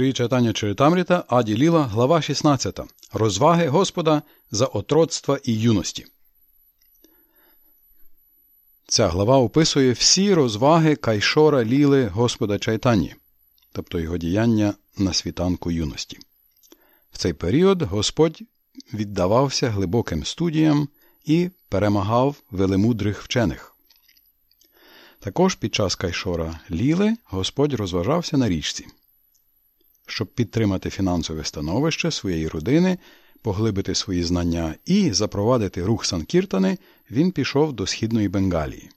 Шрі Чайтання Чаритамріта Аді Ліла, глава 16. Розваги Господа за отроцтва і юності. Ця глава описує всі розваги Кайшора Ліли Господа Чайтані, тобто його діяння на світанку юності. В цей період Господь віддавався глибоким студіям і перемагав велемудрих вчених. Також під час Кайшора Ліли Господь розважався на річці. Щоб підтримати фінансове становище своєї родини, поглибити свої знання і запровадити рух Санкіртани, він пішов до східної Бенгалії.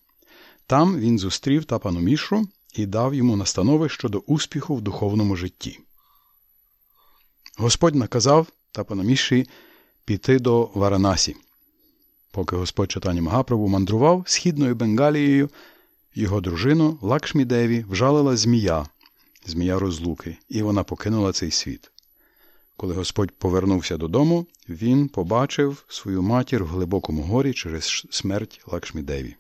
Там він зустрів Тапану Мішу і дав йому настанови щодо успіху в духовному житті. Господь наказав Тапанаміші піти до Варанасі. Поки Господь Чайтанья Магапрабгу мандрував східною Бенгалією, його дружину Лакшмідеві вжалила змія, змія розлуки, і вона покинула цей світ. Коли Господь повернувся додому, він побачив свою матір в глибокому горі через смерть Лакшмідеві.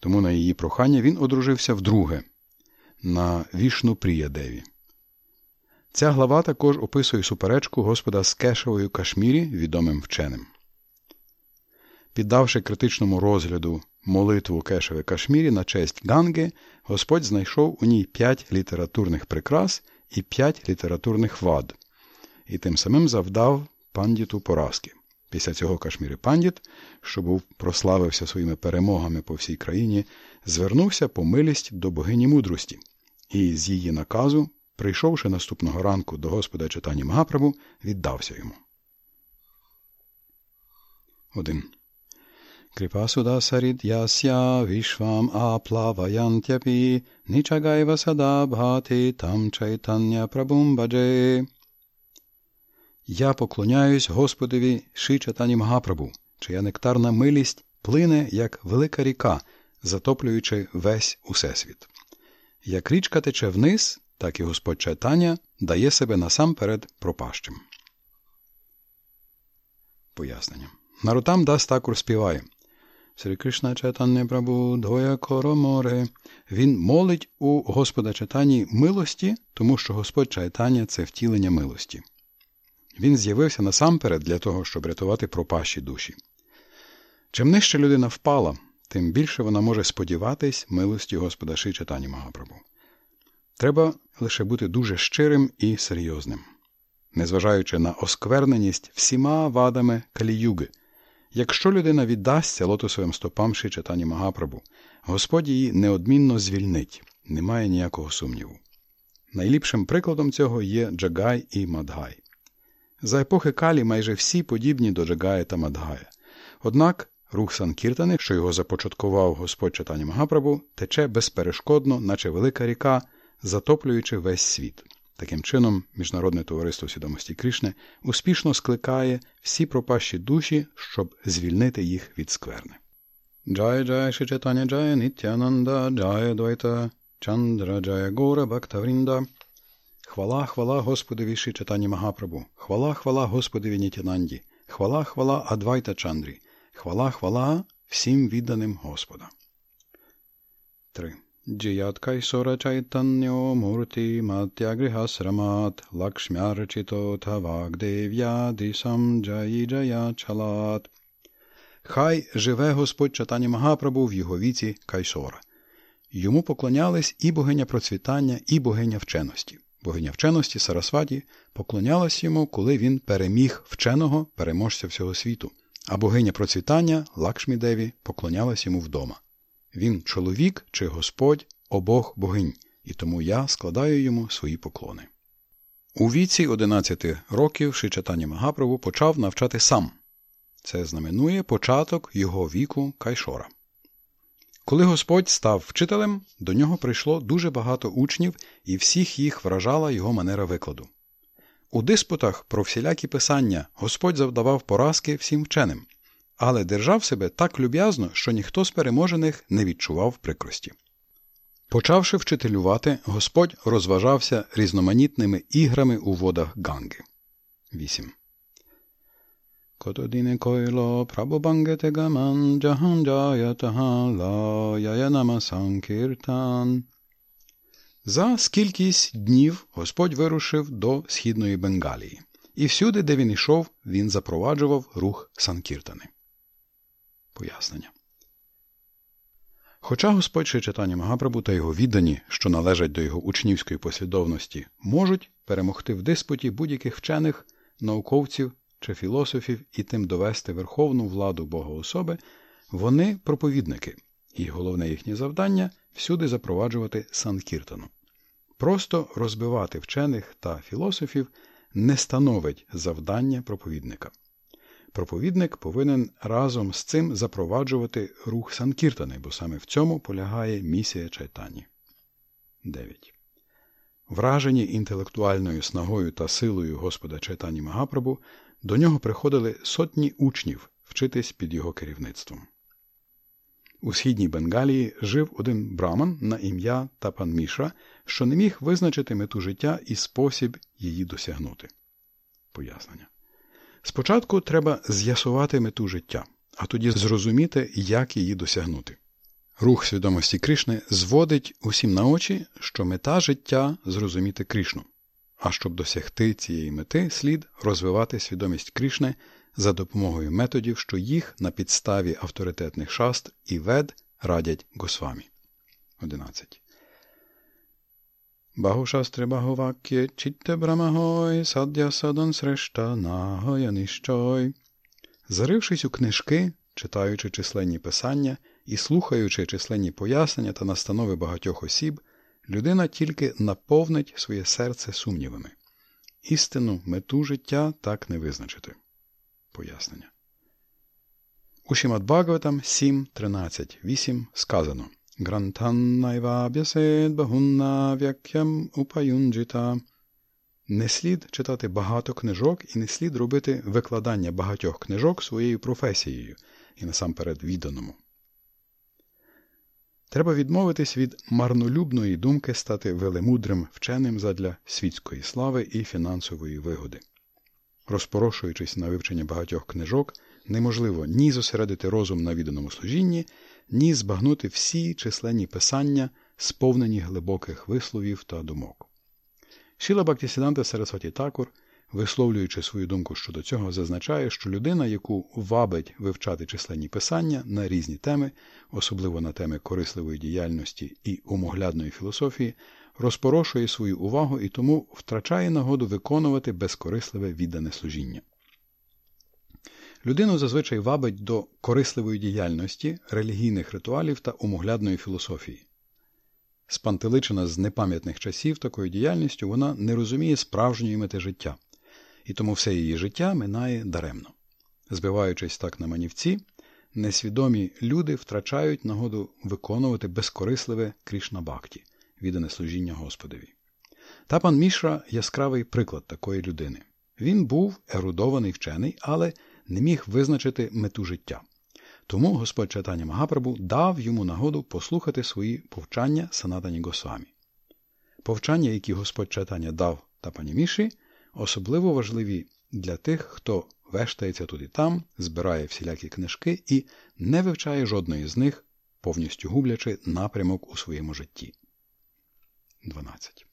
Тому на її прохання він одружився вдруге на Вішнупріядеві. Ця глава також описує суперечку Господа з Кешавою Кашмірі, відомим вченим. Піддавши критичному розгляду молитву Кешеве Кашмірі на честь Ганги, Господь знайшов у ній п'ять літературних прикрас і п'ять літературних вад, і тим самим завдав пандіту поразки. Після цього Кашміри Пандіт, що був прославився своїми перемогами по всій країні, звернувся по милість до богині мудрості, і з її наказу, прийшовши наступного ранку до Господа читання Магапрабу, віддався йому. 1. Кріпасуда сарід'яся вішвам аплаваянтяпі нічагайва сада бхати там чайтання прабумбадже. Я поклоняюсь Господові Ши Чатані Магапрабу, чия нектарна милість плине, як велика ріка, затоплюючи весь усесвіт. Як річка тече вниз, так і Господь Чайтаня дає себе насамперед пропащим. Пояснення. Нарутам Дас Такур співає Срі Кришна Чайтання Прабу Двоя Короморе. Він молить у Господа Чайтані милості, тому що Господь Чайтаня це втілення милості. Він з'явився насамперед для того, щоб рятувати пропащі душі. Чим нижче людина впала, тим більше вона може сподіватись милості Господа Ши Чайтані Магапрабу. Треба лише бути дуже щирим і серйозним, незважаючи на оскверненість всіма вадами каліюги. Якщо людина віддасться лотосовим стопам Ши Чайтані Магапрабу, Господь її неодмінно звільнить, немає ніякого сумніву. Найліпшим прикладом цього є Джагай і Мадгай. За епохи Калі майже всі подібні до Джагая та Мадгая. Однак рух Санкіртани, що його започаткував Господь Чатані Магапрабу, тече безперешкодно, наче велика ріка, затоплюючи весь світ. Таким чином, Міжнародне товариство свідомості Кришни успішно скликає всі пропащі душі, щоб звільнити їх від скверни. Джая Джая Шичатаня Джая Нітянанда Джая Двайта Чандра Джая Гора Бхактаврінда Хвала, хвала Господові Шичатані Магапрабу, хвала, хвала Господові Нітянанді, хвала, хвала Адвайта Чандрі, хвала, хвала всім відданим Господа. 3. Чайтаньо Мурти Матягрихасрамат Лакшмярчито Тавагдев'я Дисам Джаї Джая Чалат. Хай живе Господь Чатані Магапрабу в його віці Кайсора. Йому поклонялись і богиня процвітання, і богиня вченості. Богиня вченості Сарасваті поклонялась йому, коли він переміг вченого переможця всього світу, а богиня процвітання Лакшмідеві поклонялась йому вдома. Він чоловік чи Господь обох богинь, і тому я складаю йому свої поклони. У віці 11 років Шичатані Магаправу почав навчати сам. Це знаменує початок його віку Кайшора. Коли Господь став вчителем, до нього прийшло дуже багато учнів, і всіх їх вражала його манера викладу. У диспутах про всілякі писання Господь завдавав поразки всім вченим, але держав себе так люб'язно, що ніхто з переможених не відчував прикрості. Почавши вчителювати, Господь розважався різноманітними іграми у водах Ганги. 8. Котодіне койло прабобангете гаман джахан джаятаха ла яя нама санкіртан. За скількись днів Господь вирушив до східної Бенгалії, і всюди, де він йшов, він запроваджував рух Санкіртани. Пояснення. Хоча Господь ще читання Магапрабу та його віддані, що належать до його учнівської послідовності, можуть перемогти в диспуті будь-яких вчених, науковців чи філософів і тим довести верховну владу Богоособи, вони проповідники, і головне їхнє завдання всюди запроваджувати санкіртану. Просто розбивати вчених та філософів не становить завдання проповідника. Проповідник повинен разом з цим запроваджувати рух Санкіртани, бо саме в цьому полягає місія чайтані. 9. Вражені інтелектуальною снагою та силою Господа Чайтані Магапрабу, до нього приходили сотні учнів вчитись під його керівництвом. У східній Бенгалії жив один браман на ім'я Тапан Міша, що не міг визначити мету життя і спосіб її досягнути. Пояснення. Спочатку треба з'ясувати мету життя, а тоді зрозуміти, як її досягнути. Рух свідомості Кришни зводить усім на очі, що мета життя зрозуміти Кришну. А щоб досягти цієї мети, слід розвивати свідомість Кришни за допомогою методів, що їх на підставі авторитетних шаст і вед радять Госвамі. 11. Багушастри Баговакє чітте брамагой, саддя садан срешта нагоя ніщой. Зарившись у книжки, читаючи численні писання і слухаючи численні пояснення та настанови багатьох осіб, людина тільки наповнить своє серце сумнівами. Істину мету життя так не визначити. Пояснення. У Шімад Бхагаватам 7.13.8 сказано Грантаннайваб'ясед багунна вякям упаюнджита. Не слід читати багато книжок і не слід робити викладання багатьох книжок своєю професією і насамперед відданому. Треба відмовитись від марнолюбної думки стати велемудрим вченим задля світської слави і фінансової вигоди. Розпорошуючись на вивчення багатьох книжок, неможливо ні зосередити розум на відданому служінні, ні збагнути всі численні писання, сповнені глибоких висловів та думок. Шіла Бактісіданта Сарасваті Такур, висловлюючи свою думку щодо цього, зазначає, що людина, яку вабить вивчати численні писання на різні теми, особливо на теми корисливої діяльності і умоглядної філософії, розпорошує свою увагу і тому втрачає нагоду виконувати безкорисливе віддане служіння. Людину зазвичай вабить до корисливої діяльності, релігійних ритуалів та умоглядної філософії. Спантеличена з непам'ятних часів такою діяльністю вона не розуміє справжньої мети життя, і тому все її життя минає даремно. Збиваючись так на манівці, несвідомі люди втрачають нагоду виконувати безкорисливе Крішна Бхакті, віддане служіння Господові. Та пан Мішра яскравий приклад такої людини. Він був ерудований вчений, але не міг визначити мету життя. Тому Господь Чайтаня Магапрабу дав йому нагоду послухати свої повчання Санатані Госвамі. Повчання, які Господь Чайтаня дав Тапані Міші, особливо важливі для тих, хто вештається тут і там, збирає всілякі книжки і не вивчає жодної з них, повністю гублячи напрямок у своєму житті. 12.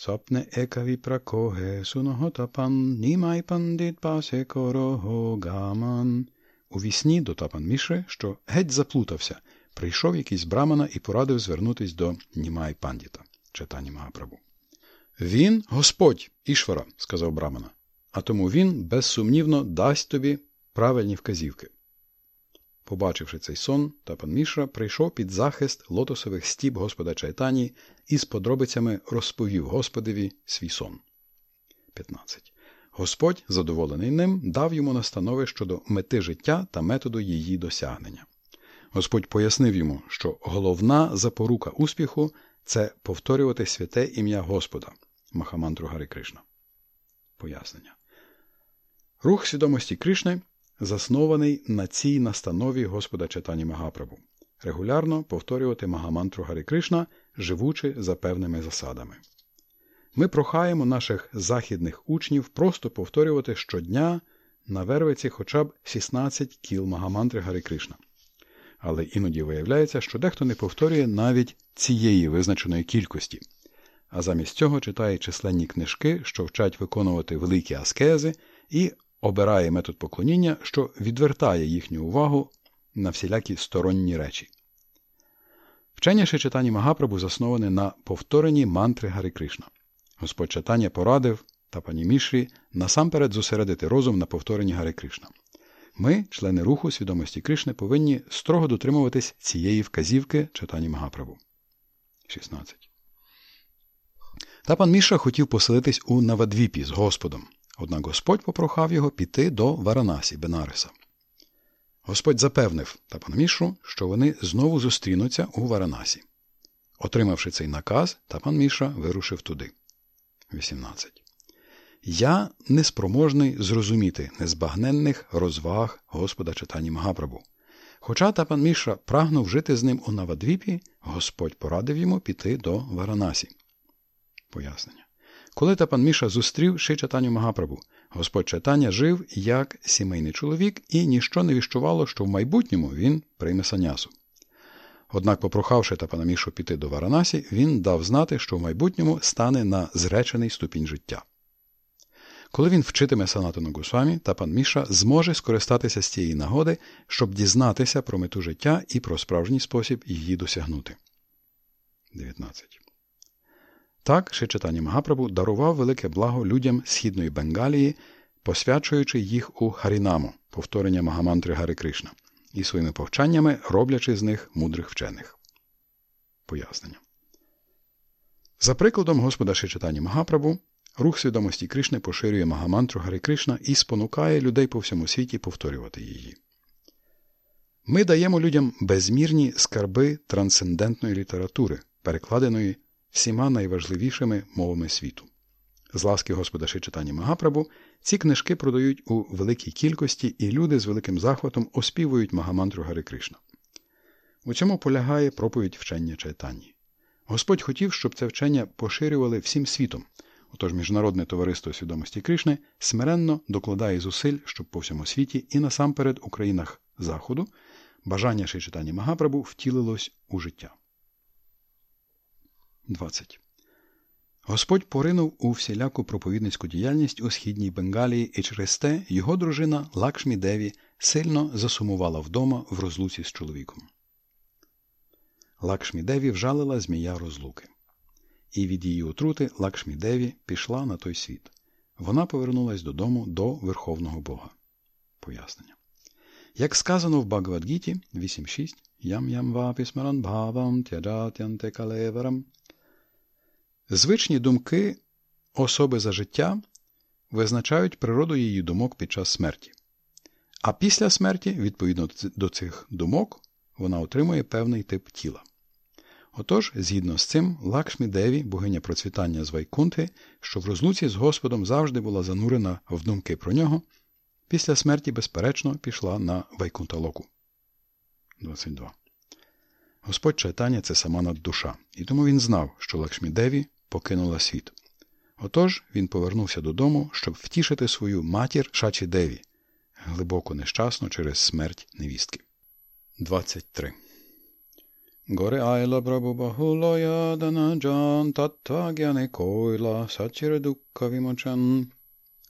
Сопне екаві пракоге суноготапан, німай пандит пасе корого гаман. У вісні до Тапан Міши, що геть заплутався, прийшов якийсь брамана і порадив звернутись до Німай Пандіта, читання Магапрабу. Він Господь, Ішвара, сказав брамана, а тому він безсумнівно дасть тобі правильні вказівки. Побачивши цей сон, Тапан Мішра прийшов під захист лотосових стіп Господа Чайтані і з подробицями розповів Господеві свій сон. 15. Господь, задоволений ним, дав йому настанови щодо мети життя та методу її досягнення. Господь пояснив йому, що головна запорука успіху це повторювати святе ім'я Господа Махамантру Гари Кришна. Пояснення. Рух свідомості Кришни заснований на цій настанові Господа Читані Магапрабу. Регулярно повторювати Магамантру Гари Кришна, живучи за певними засадами. Ми прохаємо наших західних учнів просто повторювати щодня на вервиці хоча б 16 кіл Магамантри Гари Кришна. але іноді виявляється, що дехто не повторює навіть цієї визначеної кількості, а замість цього читає численні книжки, що вчать виконувати великі аскези, і обирає метод поклоніння, що відвертає їхню увагу на всілякі сторонні речі. Вчення читання Магапрабу засноване на повторенні мантри Гари Кришна. Господь читання порадив та пані Мішрі насамперед зосередити розум на повторенні Гари Кришна. Ми, члени руху свідомості Кришни, повинні строго дотримуватись цієї вказівки читання Магаправу. 16. Тапан Мішра хотів поселитись у Навадвіпі з Господом, однак Господь попрохав його піти до Варанасі Бенариса. Господь запевнив Тапану, що вони знову зустрінуться у Варанасі. Отримавши цей наказ, Тапан Мішра вирушив туди. 18. Я неспроможний зрозуміти незбагненних розваг Господа Чайтаньї Магапрабгу. Хоча Тапан Мішра прагнув жити з ним у Навадвіпі, Господь порадив йому піти до Варанасі. Пояснення. Коли Тапан Мішра зустрів Шрі Чайтанью Магапрабгу, Господь Чайтанья жив як сімейний чоловік, і ніщо не віщувало, що в майбутньому він прийме санньясу. Однак, попрохавши Тапана Мішру піти до Варанасі, він дав знати, що в майбутньому стане на зречений ступінь життя. Коли він вчитиме Санатану Госвамі, Тапан Мішра зможе скористатися з цієї нагоди, щоб дізнатися про мету життя і про справжній спосіб її досягнути. 19. Так, Шичатані Магапрабу дарував велике благо людям східної Бенгалії, посвячуючи їх у Харінаму, повторення Магамантри Гари Кришна, і своїми повчаннями роблячи з них мудрих вчених. Пояснення. За прикладом Господа Шичатані Магапрабу, рух свідомості Кришни поширює Магамантру Гари Кришна і спонукає людей по всьому світі повторювати її. Ми даємо людям безмірні скарби трансцендентної літератури, перекладеної всіма найважливішими мовами світу. З ласки Господа Шичатані Магапрабу ці книжки продають у великій кількості, і люди з великим захватом оспівують Магамантру Гари Кришна. У цьому полягає проповідь вчення чайтанні. Господь хотів, щоб це вчення поширювали всім світом. Отож Міжнародне товариство свідомості Кришни смиренно докладає зусиль, щоб по всьому світі і насамперед у країнах Заходу бажання Шрі Чайтаньї Магапрабгу втілилось у життя. 20. Господь поринув у всіляку проповідницьку діяльність у східній Бенгалії, і через те його дружина Лакшмі Деві сильно засумувала вдома в розлуці з чоловіком. Лакшмі Деві вжалила змія розлуки. І від її отрути Лакшмі Деві пішла на той світ. Вона повернулась додому до Верховного Бога. Пояснення. Як сказано в Багавадгіті 8.6 Ям ям вапі смаран бхавам тяджатянте калеверам Звичні думки особи за життя визначають природу її думок під час смерті. А після смерті, відповідно до цих думок, вона отримує певний тип тіла. Отож, згідно з цим, Лакшмі Деві, богиня процвітання з Вайкунти, що в розлуці з Господом завжди була занурена в думки про нього, після смерті, безперечно, пішла на Вайкунталоку. 22. Господь читання це сама наддуша, і тому він знав, що Лакшмі Деві покинула світ. Отож він повернувся додому, щоб втішити свою матір Шачі Деві, глибоко нещасно через смерть невістки. 23. Горе айла брабубахулоя данаджан таттагяне койла сачіредукка вімочан.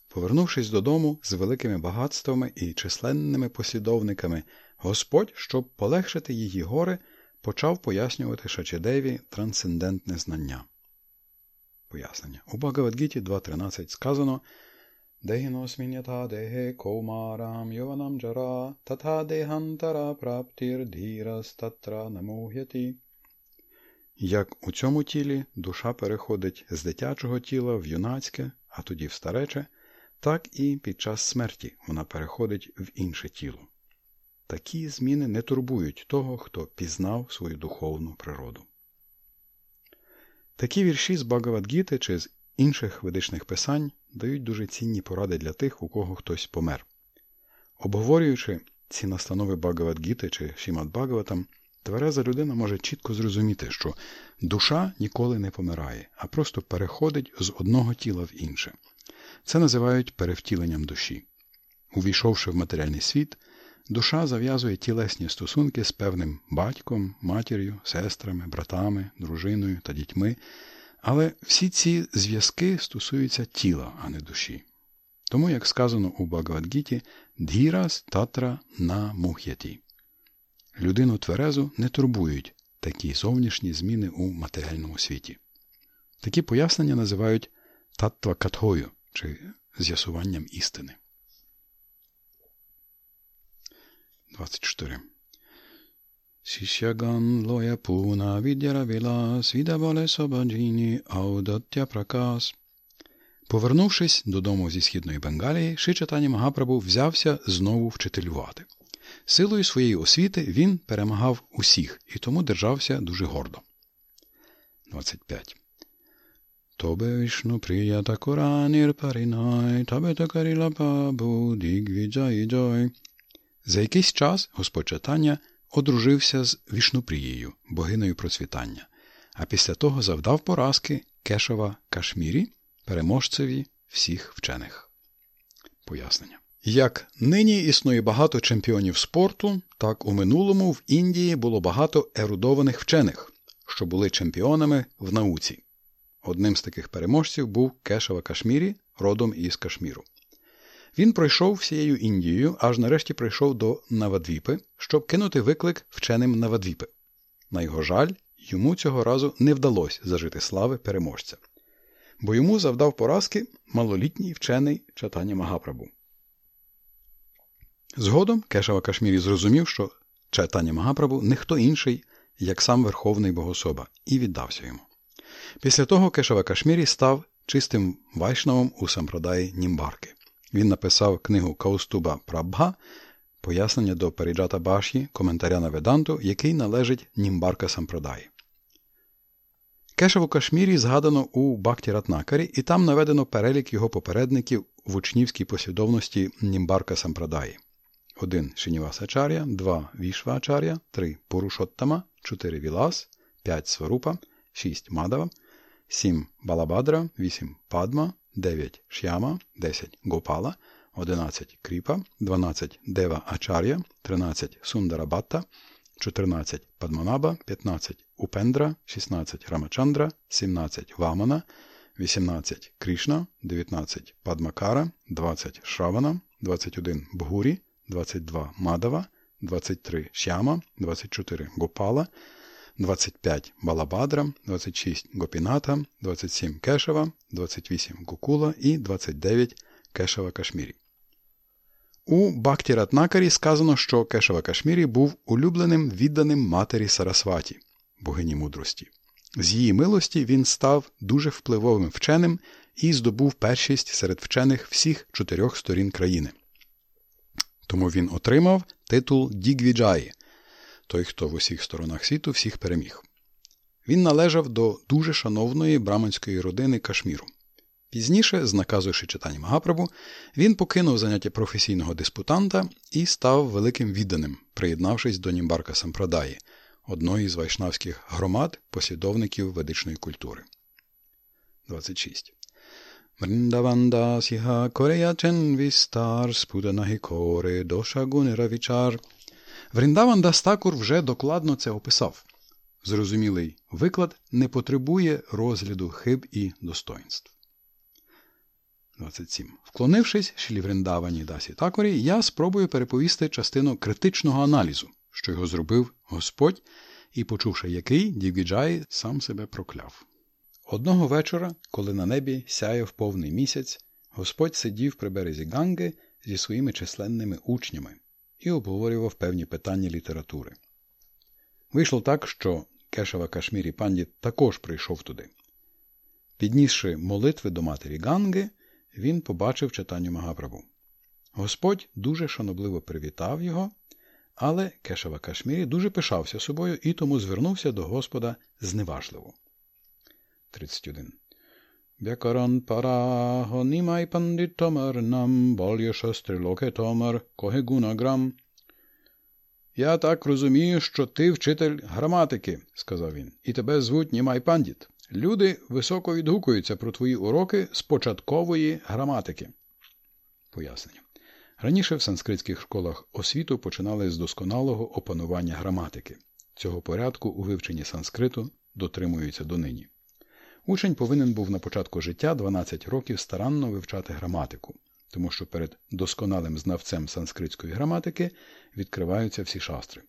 Повернувшись додому з великими багатствами і численними послідовниками, Господь, щоб полегшити її горе, почав пояснювати Шачедеві трансцендентне знання. Пояснення. У Багавадгіті 2.13 сказано Дегіносмінята деге джара тата дехантара праптір намугяті. Як у цьому тілі душа переходить з дитячого тіла в юнацьке, а тоді в старече, так і під час смерті вона переходить в інше тіло. Такі зміни не турбують того, хто пізнав свою духовну природу. Такі вірші з Багавадгіти чи з інших ведичних писань дають дуже цінні поради для тих, у кого хтось помер. Обговорюючи ці настанови Багавадгіти чи Шімат Багаватам, твереза людина може чітко зрозуміти, що душа ніколи не помирає, а просто переходить з одного тіла в інше. Це називають перевтіленням душі. Увійшовши в матеріальний світ, душа зав'язує тілесні стосунки з певним батьком, матір'ю, сестрами, братами, дружиною та дітьми, але всі ці зв'язки стосуються тіла, а не душі. Тому, як сказано у Багавадгіті, «Дхірас татра на мух'яті. Людину тверезу не турбують такі зовнішні зміни у матеріальному світі. Такі пояснення називають таттва катгою чи з'ясуванням істини. 24. Сішяган лоя пуна відяра віла свідавале собаджіні аудаття пракас. Повернувшись додому зі східної Бенгалії, Шичатані Магапрабу взявся знову вчителювати. Силою своєї освіти він перемагав усіх і тому держався дуже гордо. 25. Табе вішну прія тхакуранір парінай, табе та каріла прабгу дігвіджай. За якийсь час Господь одружився з Вішнупрією, богиною процвітання, а після того завдав поразки Кешаві Кашмірі, переможцеві всіх вчених. Пояснення. Як нині існує багато чемпіонів спорту, так у минулому в Індії було багато ерудованих вчених, що були чемпіонами в науці. Одним з таких переможців був Кешава Кашмірі, родом із Кашміру. Він пройшов всією Індією, аж нарешті прийшов до Навадвіпи, щоб кинути виклик вченим Навадвіпи. На його жаль, йому цього разу не вдалося зажити слави переможця, бо йому завдав поразки малолітній вчений читання Магапрабу. Згодом Кешава Кашмірі зрозумів, що читання Магапрабу не хто інший, як сам Верховний Богособа, і віддався йому. Після того Кешава Кашмірі став чистим вайшнавом у сампродаї Німбарки. Він написав книгу Каустуба Прабха, пояснення до Паріджата Баші, коментаря на Веданту, який належить Німбарка Сампродаї. Кешаву Кашмірі згадано у Бакті Ратнакарі, і там наведено перелік його попередників в учнівській послідовності Німбарка Сампрадаї. 1. Шинівасачар'я, 2. Вішвачар'я, 3. Пурушоттама, 4. Вілас, 5. Сварупа, 6. Мадава, 7. Балабадра, 8. Падма, 9 Ш'яма, 10 Гопала, 11 Кріпа, 12 Дева Ачар'я, 13 Сундарабатта, 14 Падманаба, 15 Упендра, 16 Рамачандра, 17 Вамана, 18 Кришна, 19 Падмакара, 20 Шравана, 21 Бгурі, 22 Мадава, 23 Шяма, 24 Гопала, 25 Балабадра, 26 Гопіната, 27 Кешева, 28 Гукула і 29 Кешева Кашмірі. У Бакті Ратнакарі сказано, що Кешева Кашмірі був улюбленим відданим матері Сарасваті, богині мудрості. З її милості він став дуже впливовим вченим і здобув першість серед вчених всіх чотирьох сторін країни. Тому він отримав титул Дігвіджаї, той, хто в усіх сторонах світу всіх переміг. Він належав до дуже шановної браманської родини Кашміру. Пізніше, з наказу читання Магапрабу, він покинув заняття професійного диспутанта і став великим відданим, приєднавшись до Німбарка Сампрадаї, одної з вайшнавських громад, послідовників ведичної культури. 26. Вриндавандасіга кореячен вістар спуданахі коре доша гунеравічар – Вріндаван Дастакур вже докладно це описав. Зрозумілий виклад не потребує розгляду хиб і достоїнств. 27. Вклонившись Шілі Вриндавані Дасі Такорі, я спробую переповісти частину критичного аналізу, що його зробив Господь, і, почувши який, Дівгіджай сам себе прокляв. Одного вечора, коли на небі сяяв повний місяць, Господь сидів при березі Ганги зі своїми численними учнями і обговорював певні питання літератури. Вийшло так, що Кешева Кашмірі Пандіт також прийшов туди. Піднісши молитви до матері Ганги, він побачив читання Магапрабу. Господь дуже шанобливо привітав його, але Кешева Кашмірі дуже пишався собою і тому звернувся до Господа зневажливо. 31. В'якаран параго німай пандитомар нам больє шострилоке томар коге гунаграм. Я так розумію, що ти вчитель граматики, сказав він, і тебе звуть Німай пандіт. Люди високо відгукуються про твої уроки з початкової граматики. Пояснення. Раніше в санскритських школах освіту починали з досконалого опанування граматики. Цього порядку у вивченні санскриту дотримуються донині. Учень повинен був на початку життя 12 років старанно вивчати граматику, тому що перед досконалим знавцем санскритської граматики відкриваються всі шастри.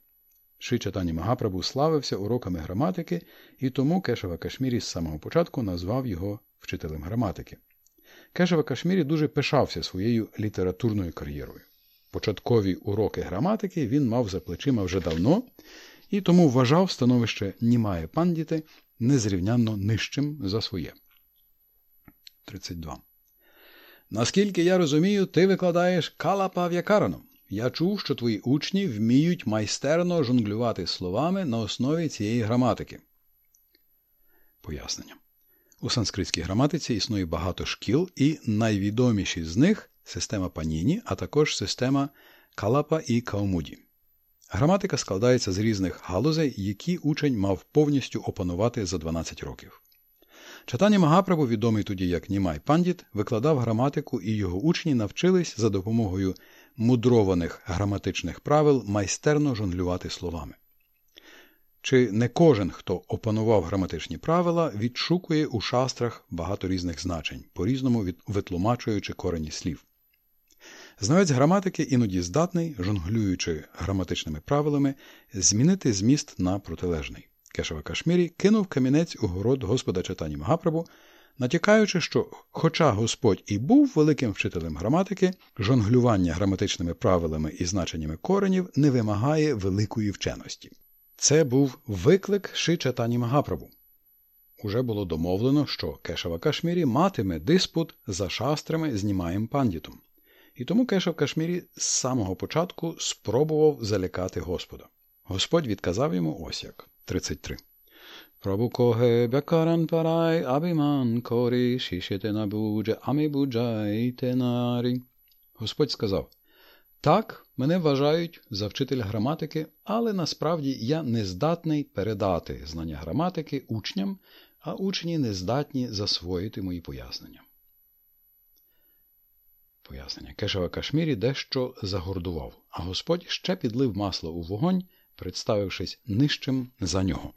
Ши Чатані Магапрабу славився уроками граматики, і тому Кешева Кашмірі з самого початку назвав його вчителем граматики. Кешева Кашмірі дуже пишався своєю літературною кар'єрою. Початкові уроки граматики він мав за плечима вже давно і тому вважав становище Німає пандіти незрівнянно нижчим за своє. 32. Наскільки я розумію, ти викладаєш калапа в'якараном. Я чув, що твої учні вміють майстерно жонглювати словами на основі цієї граматики. Пояснення. У санскритській граматиці існує багато шкіл, і найвідоміші з них система паніні, а також система калапа і каумуді. Граматика складається з різних галузей, які учень мав повністю опанувати за 12 років. Читання Магапрабу, відомий тоді як Німай Пандіт, викладав граматику, і його учні навчились за допомогою мудрованих граматичних правил майстерно жонглювати словами. Чи не кожен, хто опанував граматичні правила, відшукує у шастрах багато різних значень, по різному витлумачуючи корені слів. Знавець граматики іноді здатний, жонглюючи граматичними правилами, змінити зміст на протилежний. Кешева Кашмірі кинув камінець у город Господа читанні Магапрабу, натякаючи, що, хоча Господь і був великим вчителем граматики, жонглювання граматичними правилами і значеннями коренів не вимагає великої вченості. Це був виклик Ши Чатані Магапрабу. Уже було домовлено, що Кешева Кашмірі матиме диспут за шастрами з Німаєм пандітом. І тому Кешев Кашмірі з самого початку спробував залякати Господа. Господь відказав йому ось як 33. Прабу коге бякаран парай абіман корі шішете набудже амі буджайте нарі. Господь сказав так, мене вважають за вчителя граматики, але насправді я не здатний передати знання граматики учням, а учні не здатні засвоїти мої пояснення. Пояснення. Кешева Кашмірі дещо загордував, а Господь ще підлив масло у вогонь, представившись нижчим за нього.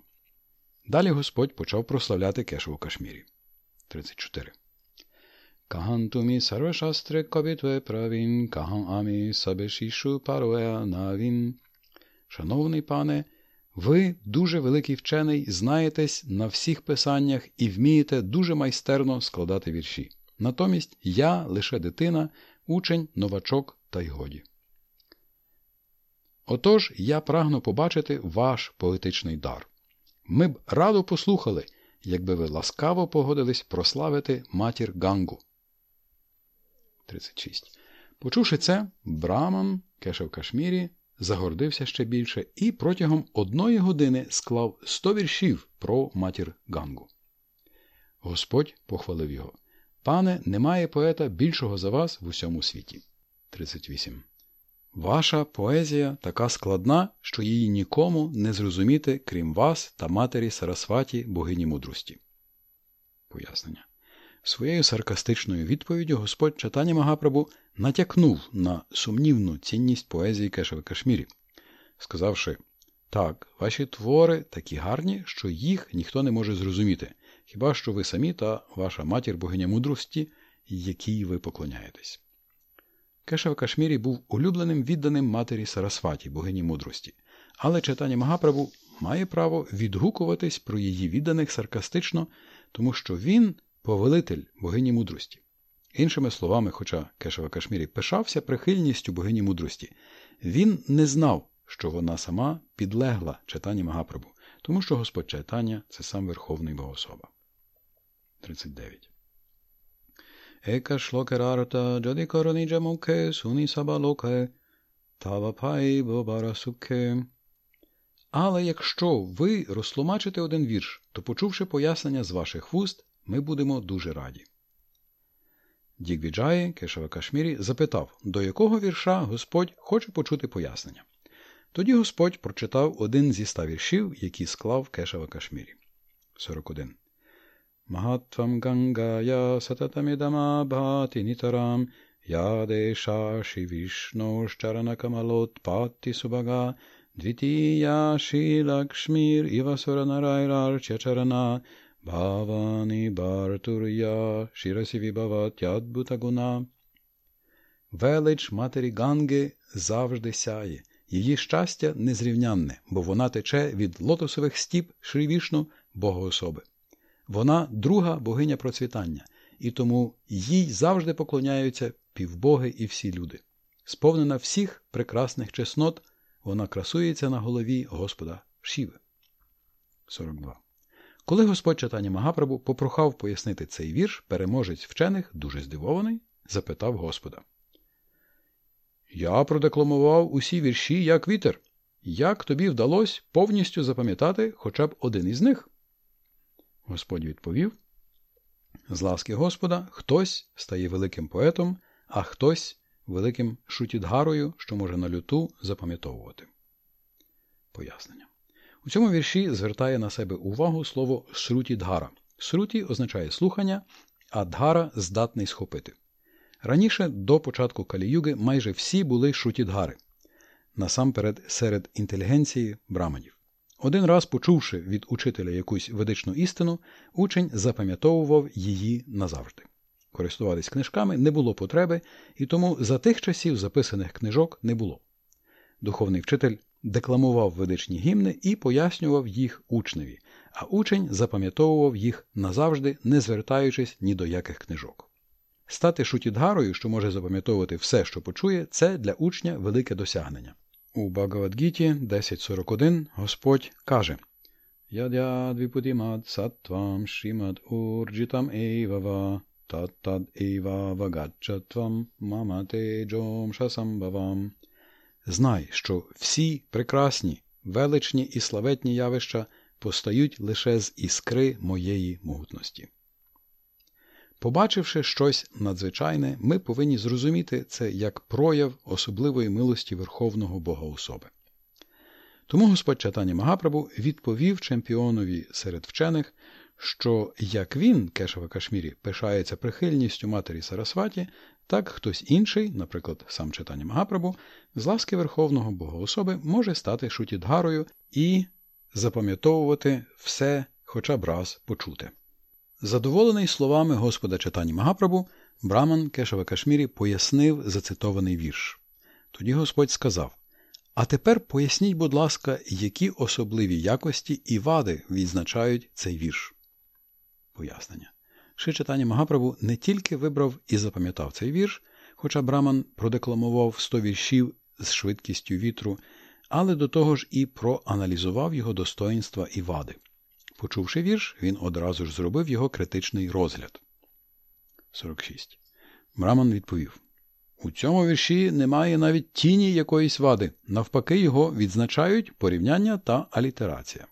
Далі Господь почав прославляти Кешеву Кашмірі. 34. Кахан тумі сарвашастре кобітве правін, кахан амі сабешішу паруеа навін. Шановний пане, ви дуже великий вчений, знаєтесь на всіх писаннях і вмієте дуже майстерно складати вірші. Натомість я лише дитина, учень, новачок та й годі. Отож я прагну побачити ваш поетичний дар. Ми б радо послухали, якби ви ласкаво погодились прославити матір Гангу. 36. Почувши це, Браман, Кешев Кашмірі, загордився ще більше і протягом одної години склав сто віршів про матір Гангу. Господь похвалив його. Пане, немає поета більшого за вас в усьому світі. 38. Ваша поезія така складна, що її нікому не зрозуміти, крім вас та матері Сарасваті, богині мудрості. Пояснення. Своєю саркастичною відповіддю Господь читання Магапрабу натякнув на сумнівну цінність поезії Кешеви Кашмірі, сказавши так, ваші твори такі гарні, що їх ніхто не може зрозуміти, хіба що ви самі та ваша матір богиня мудрості, якій ви поклоняєтесь. Кешев Кашмірі був улюбленим відданим матері Сарасваті, богині мудрості, але читання Магапрабу має право відгукуватись про її відданих саркастично, тому що він повелитель богині мудрості. Іншими словами, хоча Кешева Кашмірі пишався прихильністю богині мудрості, він не знав, що вона сама підлегла читанні Магапрабу, тому що Господь читання це сам Верховний Богособа. 39. Ека шлокерарта джади короніджа муке суні сабалоке тавапай бобарасуке. Але якщо ви розтлумачите один вірш, то, почувши пояснення з ваших вуст, ми будемо дуже раді. Дігвіджаї Кешева Кашмірі запитав, до якого вірша Господь хоче почути пояснення. Тоді Господь прочитав один зі ста віршів, які склав Кешева Кашмірі. 41. Магатвам гангая сататамідама бхати нітарам Ядешаші вішно щаранакамалот патті субага, двітія шілакшмір івасуранарайрар чачарана, бавані бартур'я шірасі вібават ядбутагуна. Велич матері Ганги завжди сяє. Її щастя незрівнянне, бо вона тече від лотосових стіп Шрівішну Богоособи. Вона друга богиня процвітання, і тому їй завжди поклоняються півбоги і всі люди. Сповнена всіх прекрасних чеснот, вона красується на голові Господа Шіви. 42. Коли Господь читання Магапрабу попрохав пояснити цей вірш, переможець вчених, дуже здивований, запитав Господа. Я продекламував усі вірші, як вітер. Як тобі вдалося повністю запам'ятати хоча б один із них? Господь відповів з ласки Господа, хтось стає великим поетом, а хтось великим шутідгарою, що може на люту запам'ятовувати. Пояснення. У цьому вірші звертає на себе увагу слово шрутідгара. Шруті означає слухання, а дгара здатний схопити. Раніше до початку Каліюги майже всі були шутідгари, насамперед серед інтелігенції браманів. Один раз, почувши від учителя якусь ведичну істину, учень запам'ятовував її назавжди. Користуватись книжками не було потреби, і тому за тих часів записаних книжок не було. Духовний вчитель декламував ведичні гімни і пояснював їх учневі, а учень запам'ятовував їх назавжди, не звертаючись ні до яких книжок. Стати шутідгарою, що може запам'ятовувати все, що почує, це для учня велике досягнення. У Багавадгіті 10.41 Господь каже Ядядвіпутімад саттвам шімад урджитам ейвава таттад ейва вагачатвам мамате джом шасамбавам. Знай, що всі прекрасні, величні і славетні явища постають лише з іскри моєї могутності. Побачивши щось надзвичайне, ми повинні зрозуміти це як прояв особливої милості Верховного Бога особи. Тому Господь Чатані Магапрабу відповів чемпіонові серед вчених, що як він, Кешава Кашмірі, пишається прихильністю матері Сарасваті, так хтось інший, наприклад, сам Чатані Магапрабу, з ласки Верховного Бога особи може стати шутідгарою і запам'ятовувати все хоча б раз почуте. Задоволений словами Господа читані Магапрабу, Браман Кешава Кашмірі пояснив зацитований вірш. Тоді Господь сказав: А тепер поясніть, будь ласка, які особливі якості і вади відзначають цей вірш. Пояснення. Ши читання Магапрабу не тільки вибрав і запам'ятав цей вірш, хоча Браман продекламував сто віршів з швидкістю вітру, але до того ж і проаналізував його достоїнства і вади. Почувши вірш, він одразу ж зробив його критичний розгляд. 46. Браман відповів У цьому вірші немає навіть тіні якоїсь вади. Навпаки, його відзначають порівняння та алітерація.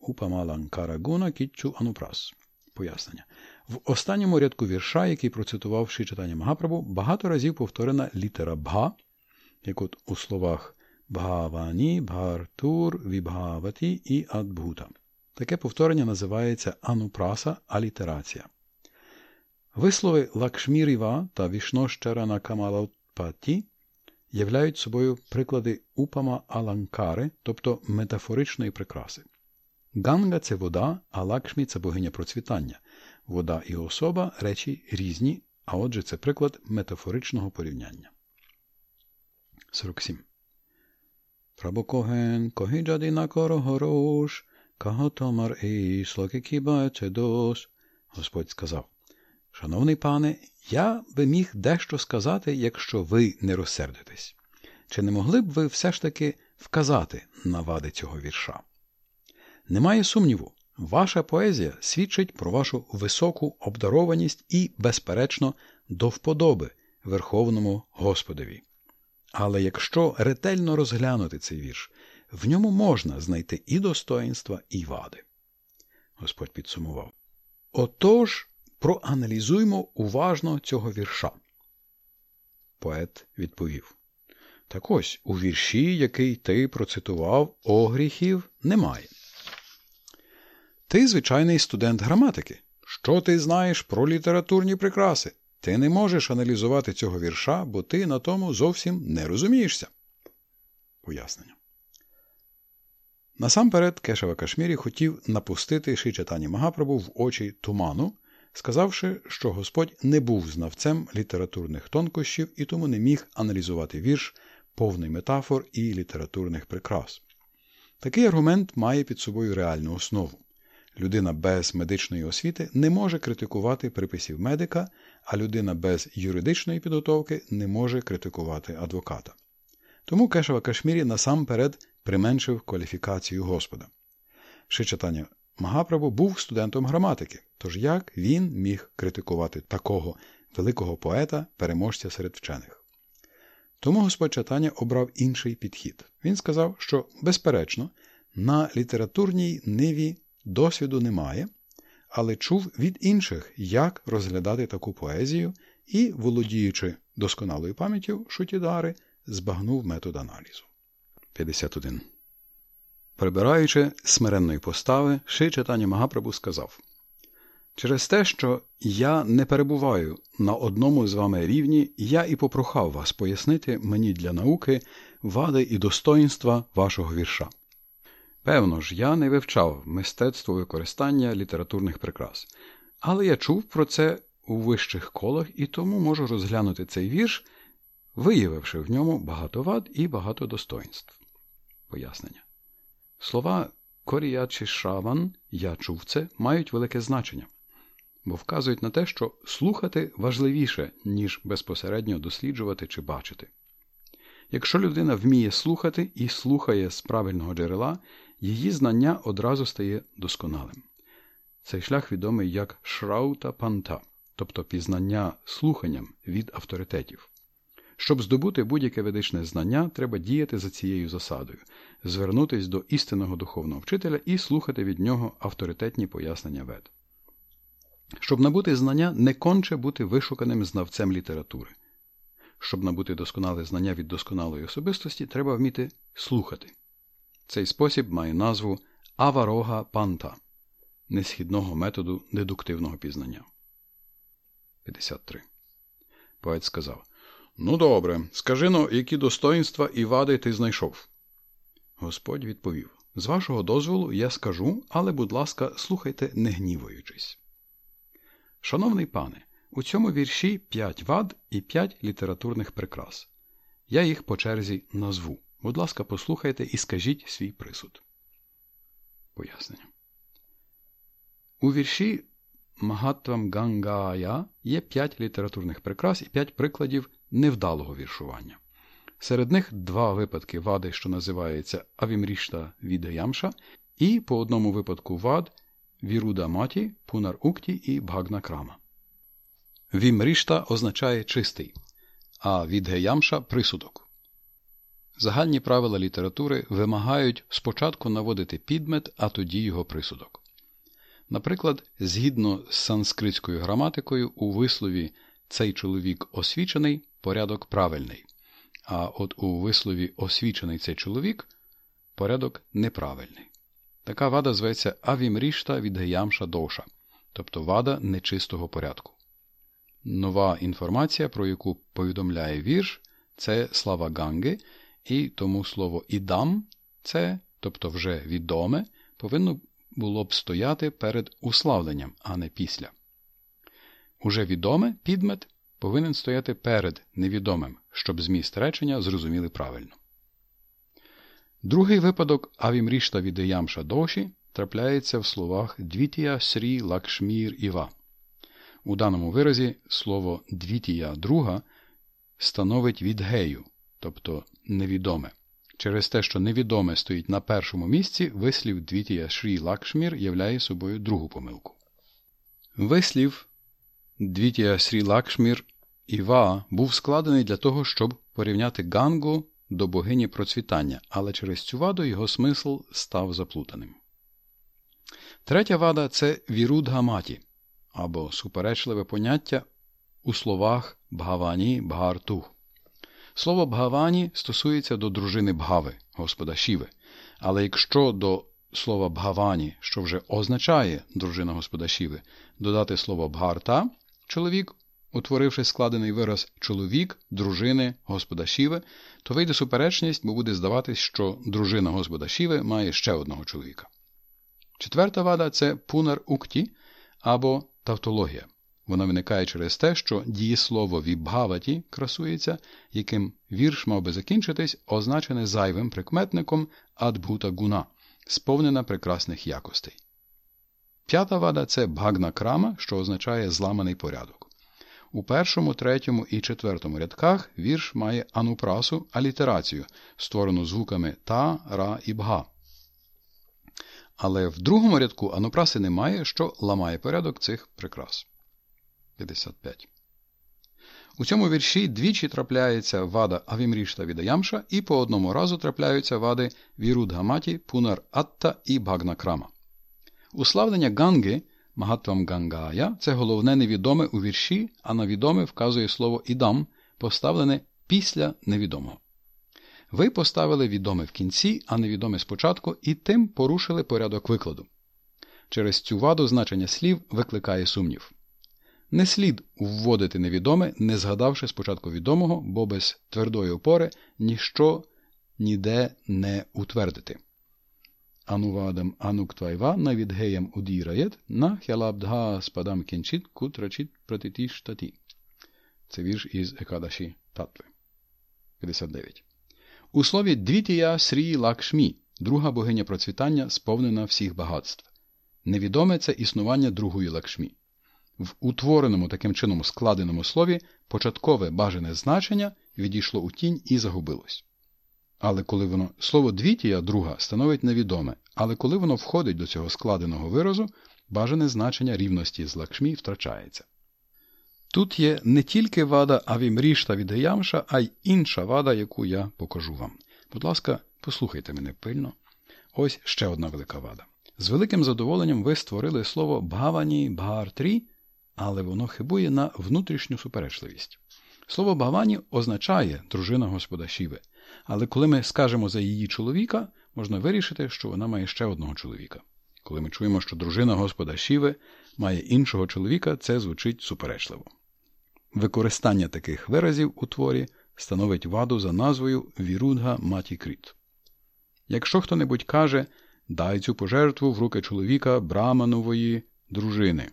Упамаланкарагуна кітчу анупрас. Пояснення. В останньому рядку вірша, який процитував читання Магапрабу, багато разів повторена літера бга, як от у словах Бхавані, Бгартур, Вібхаваті і Адбута. Таке повторення називається анупраса алітерація. Вислови Лакшміріва та Вішночарана Камалаутпаті являють собою приклади упама аланкари, тобто метафоричної прикраси. Ганга це вода, а Лакшмі це богиня процвітання. Вода і особа речі різні, а отже, це приклад метафоричного порівняння. 47. Прабокоген когіджадіна корогорош Кагатомар і слокикібаче дос. Господь сказав. Шановний пане, я би міг дещо сказати, якщо ви не розсердитесь. Чи не могли б ви все ж таки вказати на вади цього вірша? Немає сумніву, ваша поезія свідчить про вашу високу обдарованість і, безперечно, до вподоби Верховному Господові. Але якщо ретельно розглянути цей вірш, в ньому можна знайти і достоїнства, і вади. Господь підсумував. Отож, проаналізуймо уважно цього вірша. Поет відповів. Так ось у вірші, який ти процитував, огріхів немає. Ти звичайний студент граматики. Що ти знаєш про літературні прикраси? Ти не можеш аналізувати цього вірша, бо ти на тому зовсім не розумієшся. Пояснення. Насамперед Кешева Кашмірі хотів напустити Шичатані Магапрабу в очі туману, сказавши, що Господь не був знавцем літературних тонкощів і тому не міг аналізувати вірш, повний метафор і літературних прикрас. Такий аргумент має під собою реальну основу. Людина без медичної освіти не може критикувати приписів медика, а людина без юридичної підготовки не може критикувати адвоката. Тому Кешева Кашмірі насамперед применшив кваліфікацію Господа. Шичатання Магапрабу був студентом граматики, тож як він міг критикувати такого великого поета, переможця серед вчених? Тому Господь Чатаня обрав інший підхід. Він сказав, що, безперечно, на літературній ниві досвіду немає, але чув від інших, як розглядати таку поезію і, володіючи досконалою пам'яттю Шутідари, збагнув метод аналізу. 51. Прибираючи смиренної постави, Ши читання Магапрабу сказав Через те, що я не перебуваю на одному з вами рівні, я і попрохав вас пояснити мені для науки вади і достоїнства вашого вірша. Певно ж, я не вивчав мистецтво використання літературних прикрас, але я чув про це у вищих колах і тому можу розглянути цей вірш, виявивши в ньому багато вад і багато достоїнств. Пояснення. Слова корія чи шаван, я чув це, мають велике значення, бо вказують на те, що слухати важливіше, ніж безпосередньо досліджувати чи бачити. Якщо людина вміє слухати і слухає з правильного джерела, її знання одразу стає досконалим. Цей шлях відомий як шраута панта, тобто пізнання слуханням від авторитетів. Щоб здобути будь-яке ведичне знання, треба діяти за цією засадою, звернутися до істинного духовного вчителя і слухати від нього авторитетні пояснення вед. Щоб набути знання, не конче бути вишуканим знавцем літератури. Щоб набути досконале знання від досконалої особистості, треба вміти слухати. Цей спосіб має назву аварога панта несхідного методу дедуктивного пізнання. 53. Поет сказав Ну, добре, скажи но, які достоїнства і вади ти знайшов. Господь відповів З вашого дозволу я скажу, але, будь ласка, слухайте, не гнівуючись. Шановний пане, у цьому вірші п'ять вад і п'ять літературних прикрас. Я їх по черзі назву. Будь ласка, послухайте і скажіть свій присуд. Пояснення. У вірші Магаттвам Гангая є п'ять літературних прикрас і п'ять прикладів невдалого віршування. Серед них два випадки вади, що називається Авімрішта Відаямша, і по одному випадку вад Віруда Маті, Пунар Укті і Бхагна Крама. Вімрішта означає чистий, а Відгеямша присудок. Загальні правила літератури вимагають спочатку наводити підмет, а тоді його присудок. Наприклад, згідно з санскритською граматикою, у вислові цей чоловік освічений порядок правильний, а от у вислові освічений цей чоловік порядок неправильний. Така вада зветься авімрішта відгаямша доша, тобто вада нечистого порядку. Нова інформація, про яку повідомляє вірш, це слава Ганги, і тому слово ідам це, тобто вже відоме, повинно було б стояти перед уславленням, а не після. Уже відоме підмет повинен стояти перед невідомим, щоб зміст речення зрозуміли правильно. Другий випадок Авімрішта Відеямша Доші трапляється в словах Двітія Срі Лакшмір Іва. У даному виразі слово двітія друга становить відгею, тобто невідоме. Через те, що невідоме стоїть на першому місці, вислів двітія Шрі Лакшмір являє собою другу помилку. Вислів двітія Срі Лакшмір Іва був складений для того, щоб порівняти Гангу до богині процвітання, але через цю ваду його смисл став заплутаним. Третя вада це Вірудгаматі або суперечливе поняття у словах Бхавані Бхартух. Слово Бхавані стосується до дружини Бгави, Господа Шіви. Але якщо до слова Бхавані, що вже означає дружина Господа Шіви, додати слово Бгарта, чоловік утворивши складений вираз чоловік, дружини, господа Шіви, то вийде суперечність, бо буде здаватись, що дружина Господа Шіви має ще одного чоловіка. Четверта вада це пунар укті або тавтологія. Вона виникає через те, що дієслово вібгаваті красується, яким вірш мав би закінчитись, означене зайвим прикметником адбута гуна, сповнена прекрасних якостей. П'ята вада це бхагна крама, що означає зламаний порядок. У першому, третьому і четвертому рядках вірш має анупрасу алітерацію, створену звуками та, ра і бга. Але в другому рядку анупраси немає, що ламає порядок цих прикрас. 55. У цьому вірші двічі трапляється вада Авімрішта Відаямша і по одному разу трапляються вади Вірудгаматі, Пунар Атта і Бхагнакрама. Уславлення Ганги Магатвам Гангая це головне невідоме у вірші, а на відоме вказує слово ідам, поставлене після невідомого. Ви поставили відоме в кінці, а невідоме спочатку, і тим порушили порядок викладу. Через цю ваду значення слів викликає сумнів. Не слід вводити невідоме, не згадавши спочатку відомого, бо без твердої опори ніщо ніде не утвердити. Анувадам ануктвайва навідгеям удіраєт на хялабдга спадам кінчит кутрачит пратитіштаті. Це вірш із Екадаші Татви. 59. У слові Двітія Срі Лакшмі, друга богиня процвітання, сповнена всіх багатств. Невідоме це існування другої лакшмі. В утвореному таким чином складеному слові початкове бажане значення відійшло у тінь і загубилось. Але коли воно слово двітія друга становить невідоме, але коли воно входить до цього складеного виразу, бажане значення рівності з лакшмі втрачається. Тут є не тільки вада авімрішта від Гаямша, а й інша вада, яку я покажу вам. Будь ласка, послухайте мене пильно. Ось ще одна велика вада. З великим задоволенням ви створили слово бхавані бхартрі, але воно хибує на внутрішню суперечливість. Слово бхавані означає дружина Господа Шіви, але коли ми скажемо за її чоловіка, можна вирішити, що вона має ще одного чоловіка. Коли ми чуємо, що дружина Господа Шіви має іншого чоловіка, це звучить суперечливо. Використання таких виразів у творі становить ваду за назвою Вірудга Маті Кріт. Якщо хто небудь каже дай цю пожертву в руки чоловіка Браманової дружини.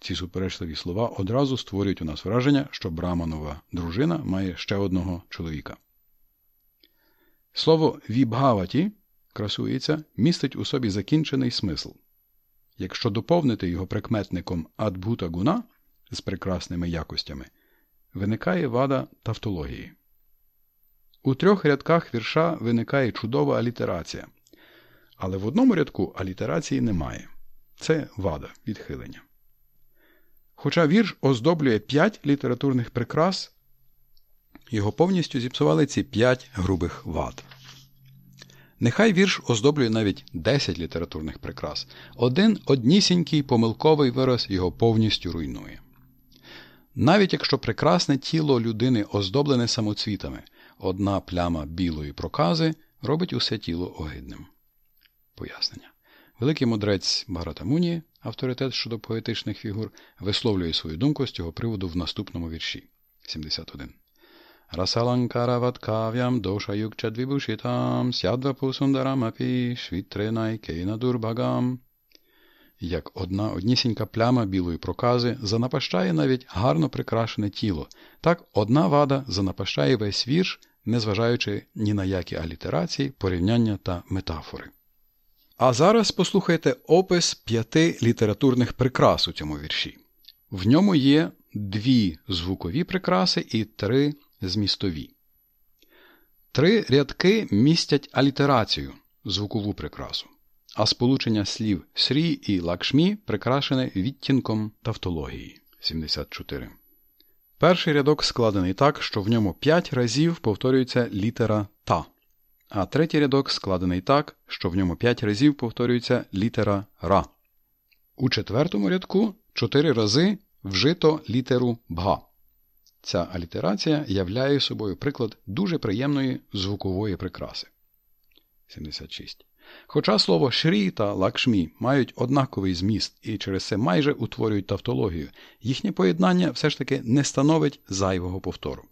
Ці суперечливі слова одразу створюють у нас враження, що Браманова дружина має ще одного чоловіка. Слово вібгаваті красується, містить у собі закінчений смисл. Якщо доповнити його прикметником адбута гуна з прекрасними якостями, виникає вада тавтології. У трьох рядках вірша виникає чудова алітерація. Але в одному рядку алітерації немає. Це вада відхилення. Хоча вірш оздоблює п'ять літературних прикрас, його повністю зіпсували ці п'ять грубих вад. Нехай вірш оздоблює навіть 10 літературних прикрас. Один однісінький помилковий вираз його повністю руйнує. Навіть якщо прекрасне тіло людини оздоблене самоцвітами, одна пляма білої прокази робить усе тіло огидним. Пояснення. Великий мудрець Багратамуні, авторитет щодо поетичних фігур, висловлює свою думку з цього приводу в наступному вірші 71. Расаланкараваткав'ям дошаюкчадвібушітам сядвапусундарамапі швітренайкейна дурбагам. Як одна однісінька пляма білої прокази занапащає навіть гарно прикрашене тіло, так одна вада занапащає весь вірш, незважаючи ні на які алітерації, порівняння та метафори. А зараз послухайте опис п'яти літературних прикрас у цьому вірші. В ньому є дві звукові прикраси і три змістові. Три рядки містять алітерацію звукову прикрасу, а сполучення слів срі і лакшмі прикрашене відтінком тавтології 74. Перший рядок складений так, що в ньому п'ять разів повторюється літера та, а третій рядок складений так, що в ньому п'ять разів повторюється літера ра. У четвертому рядку чотири рази вжито літеру бга. Ця алітерація являє собою приклад дуже приємної звукової прикраси. 76. Хоча слово Шрі та Лакшмі мають однаковий зміст і через це майже утворюють тавтологію, їхнє поєднання все ж таки не становить зайвого повтору.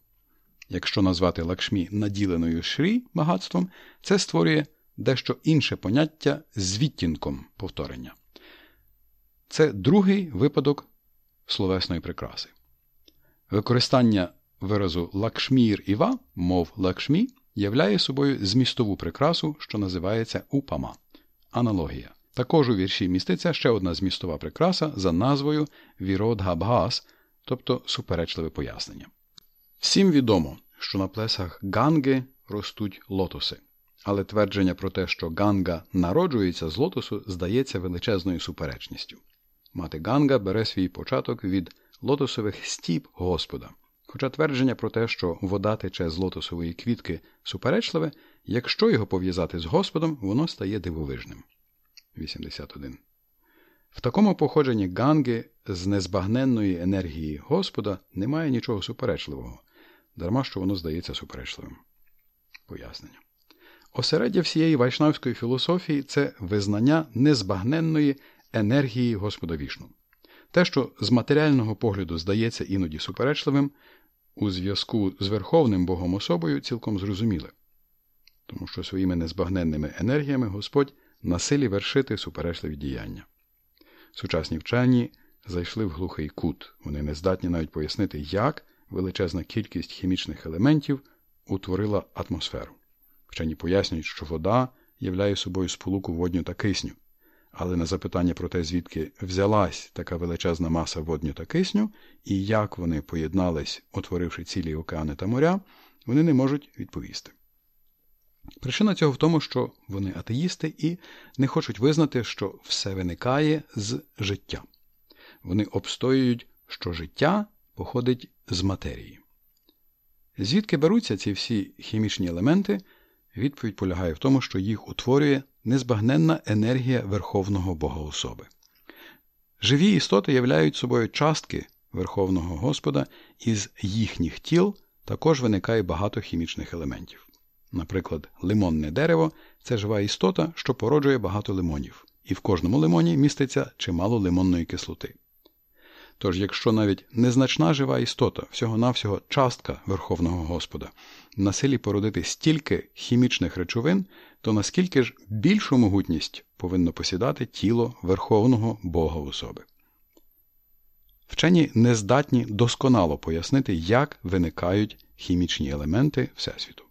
Якщо назвати Лакшмі наділеною Шрі багатством, це створює дещо інше поняття з відтінком повторення. Це другий випадок словесної прикраси. Використання виразу лакшмір іва, мов лакшмі, являє собою змістову прикрасу, що називається упама аналогія. Також у вірші міститься ще одна змістова прикраса за назвою Віродгабгаса, тобто суперечливе пояснення. Всім відомо, що на плесах Ганги ростуть лотоси. Але твердження про те, що Ганга народжується з лотосу, здається величезною суперечністю. Мати Ганга бере свій початок від лотосових стіп Господа. Хоча твердження про те, що вода тече з лотосової квітки суперечливе, якщо його пов'язати з Господом, воно стає дивовижним. 81. В такому походженні ганги з незбагненної енергії Господа немає нічого суперечливого, дарма що воно здається суперечливим. Пояснення. Осереддя всієї вайшнавської філософії це визнання незбагненної енергії Господа вішну. Те, що з матеріального погляду здається іноді суперечливим, у зв'язку з Верховним Богом особою цілком зрозуміле, тому що своїми незбагненними енергіями Господь на силі вершити суперечливі діяння. Сучасні вчені зайшли в глухий кут, вони не здатні навіть пояснити, як величезна кількість хімічних елементів утворила атмосферу. Вчені пояснюють, що вода являє собою сполуку водню та кисню. Але на запитання про те, звідки взялась така величезна маса водню та кисню, і як вони поєднались, утворивши цілі океани та моря, вони не можуть відповісти. Причина цього в тому, що вони атеїсти і не хочуть визнати, що все виникає з життя. Вони обстоюють, що життя походить з матерії. Звідки беруться ці всі хімічні елементи, відповідь полягає в тому, що їх утворює незбагненна енергія Верховного Бога особи. Живі істоти являють собою частки Верховного Господа, із їхніх тіл також виникає багато хімічних елементів. Наприклад, лимонне дерево це жива істота, що породжує багато лимонів, і в кожному лимоні міститься чимало лимонної кислоти. Тож, якщо навіть незначна жива істота, всього-навсього частка Верховного Господа, на силі породити стільки хімічних речовин, то наскільки ж більшу могутність повинно посідати тіло Верховного Бога особи? Вчені не здатні досконало пояснити, як виникають хімічні елементи Всесвіту.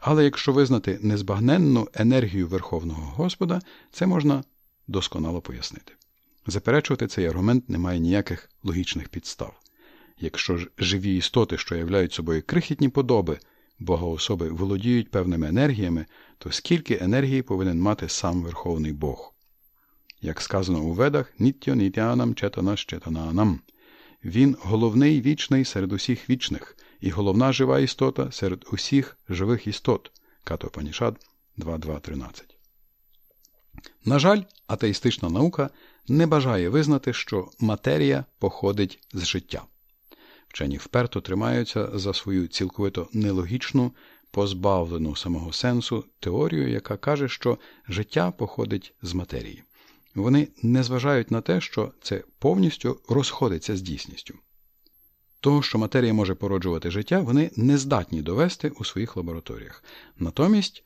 Але якщо визнати незбагненну енергію Верховного Господа, це можна досконало пояснити. Заперечувати цей аргумент немає ніяких логічних підстав. Якщо ж живі істоти, що являють собою крихітні подоби, богоособи володіють певними енергіями, то скільки енергії повинен мати сам Верховний Бог? Як сказано у ведах, ніттyo нітянам четана щетананам. Він головний вічний серед усіх вічних, і головна жива істота серед усіх живих істот. Като Панішад 2.2.13. На жаль, атеїстична наука не бажає визнати, що матерія походить з життя. Вчені вперто тримаються за свою цілковито нелогічну, позбавлену самого сенсу теорію, яка каже, що життя походить з матерії. Вони не зважають на те, що це повністю розходиться з дійсністю. Того, що матерія може породжувати життя, вони не здатні довести у своїх лабораторіях. Натомість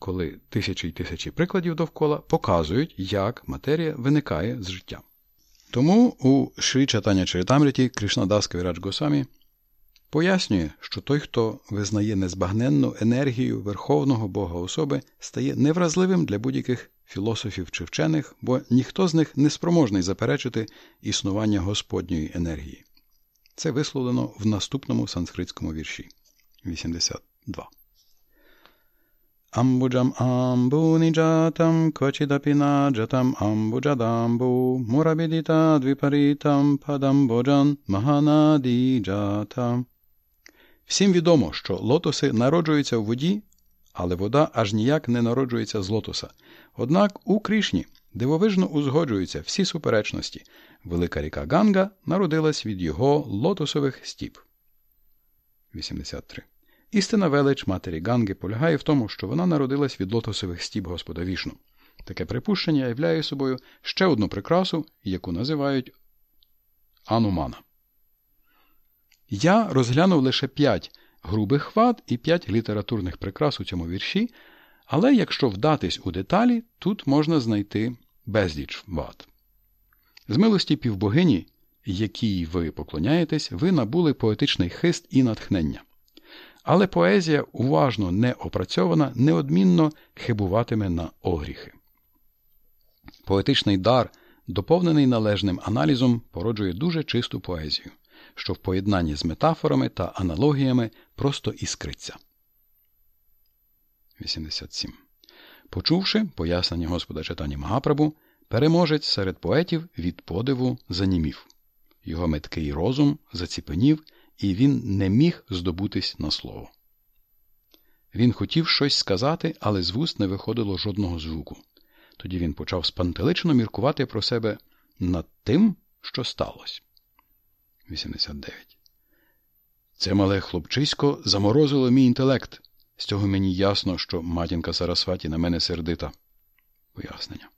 коли тисячі й тисячі прикладів довкола показують, як матерія виникає з життя. Тому у Шрі Чатаня Чаритамриті Кришнадас Кавірадж Госамі пояснює, що той, хто визнає незбагненну енергію Верховного Бога особи, стає невразливим для будь-яких філософів чи вчених, бо ніхто з них не спроможний заперечити існування Господньої енергії. Це висловлено в наступному санскритському вірші 82. Ambujam ambunijatam kvachidapi najatam ambujadambu murabidita двіпарітам падамбоджан маганадіджатам. Всім відомо, що лотоси народжуються в воді, але вода аж ніяк не народжується з лотоса. Однак у Крішні дивовижно узгоджуються всі суперечності. Велика ріка Ганга народилась від його лотосових стіп. 83 Істина велич матері Ганги полягає в тому, що вона народилась від лотосових стіб Господа Вішну. Таке припущення являє собою ще одну прикрасу, яку називають Анумана. Я розглянув лише п'ять грубих вад і п'ять літературних прикрас у цьому вірші, але якщо вдатись у деталі, тут можна знайти безліч вад. З милості півбогині, якій ви поклоняєтесь, ви набули поетичний хист і натхнення. Але поезія, уважно не опрацьована, неодмінно хибуватиме на огріхи. Поетичний дар, доповнений належним аналізом, породжує дуже чисту поезію, що в поєднанні з метафорами та аналогіями просто іскриться. 87. Почувши пояснення Господа читання Магапрабу, переможець серед поетів від подиву занімів. Його меткий розум заціпенів, і він не міг здобутись на слово. Він хотів щось сказати, але з вуст не виходило жодного звуку. Тоді він почав спантелично міркувати про себе над тим, що сталося. 89. Це мале хлопчисько заморозило мій інтелект. З цього мені ясно, що матінка Сарасваті на мене сердита. Пояснення.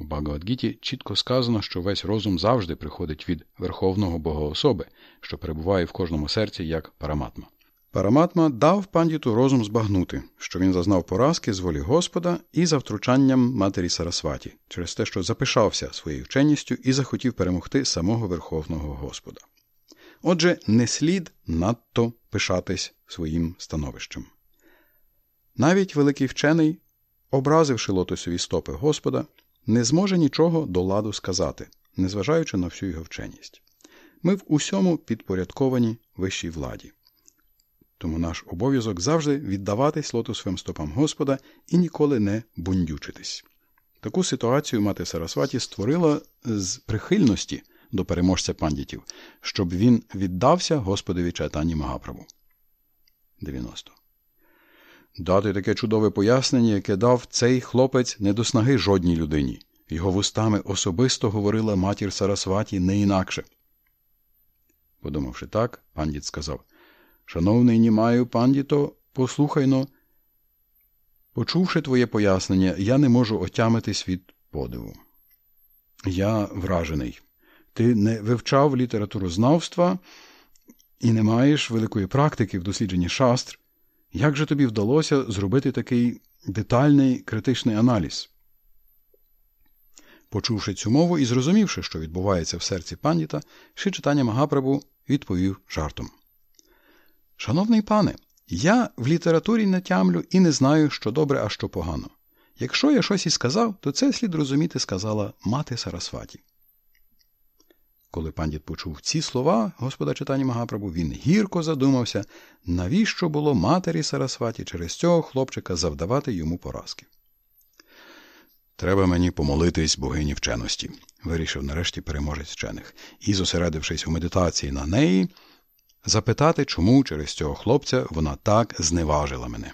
У Багавадгіті чітко сказано, що весь розум завжди приходить від Верховного Богоособи, що перебуває в кожному серці як параматма. Параматма дав пандіту розум збагнути, що він зазнав поразки з волі Господа і за втручанням матері Сарасваті, через те, що запишався своєю вченістю і захотів перемогти самого Верховного Господа. Отже, не слід надто пишатись своїм становищем. Навіть великий вчений, образивши лотосові стопи Господа, не зможе нічого до ладу сказати, незважаючи на всю його вченість. Ми в усьому підпорядковані вищій владі. Тому наш обов'язок завжди віддаватись лотосовим стопам Господа і ніколи не бундючитись. Таку ситуацію мати Сарасваті створила з прихильності до переможця пандітів, щоб він віддався Господові Чайтані Магаправу. 90. Дати таке чудове пояснення, яке дав цей хлопець не до снаги жодній людині. Його вустами особисто говорила матір Сарасваті не інакше. Подумавши так, пандіт сказав Шановний Німаю, пандіто, послухайно. Почувши твоє пояснення, я не можу отямитись від подиву. Я вражений. Ти не вивчав літературознавства і не маєш великої практики в дослідженні шастр. Як же тобі вдалося зробити такий детальний критичний аналіз? Почувши цю мову і зрозумівши, що відбувається в серці пандіта, ще читання Магапрабу відповів жартом. Шановний пане, я в літературі не тямлю і не знаю, що добре, а що погано. Якщо я щось і сказав, то це слід розуміти, сказала мати Сарасваті. Коли пандіт почув ці слова Господа читання Магапрабу, він гірко задумався, навіщо було матері Сарасваті через цього хлопчика завдавати йому поразки. Треба мені помолитись богині вченості, вирішив нарешті переможець вчених, і, зосередившись у медитації на неї, запитати, чому через цього хлопця вона так зневажила мене.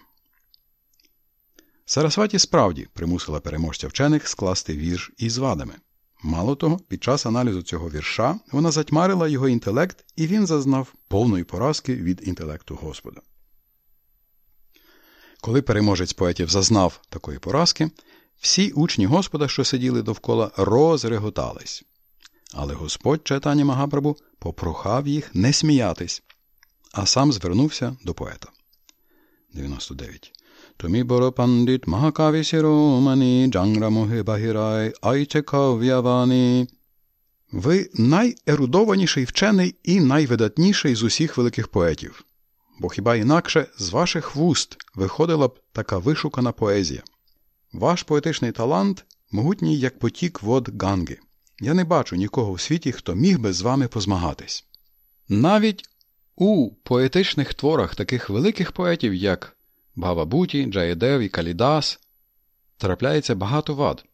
Сарасваті справді примусила переможця вчених скласти вірш із вадами. Мало того, під час аналізу цього вірша вона затьмарила його інтелект, і він зазнав повної поразки від інтелекту Господа. Коли переможець поетів зазнав такої поразки, всі учні Господа, що сиділи довкола, розреготались. Але Господь читання Магапрабу попрохав їх не сміятись, а сам звернувся до поета. 99. Тумі боро пандит Махакаві Сіромані Джанграмохи Багірай Айчекав'явані. Ви найерудованіший вчений і найвидатніший з усіх великих поетів. Бо хіба інакше з ваших вуст виходила б така вишукана поезія? Ваш поетичний талант могутній, як потік вод Ганги. Я не бачу нікого в світі, хто міг би з вами позмагатись. Навіть у поетичних творах таких великих поетів, як Бхавабуті, Джаєдев і Калідас, трапляється багато вад.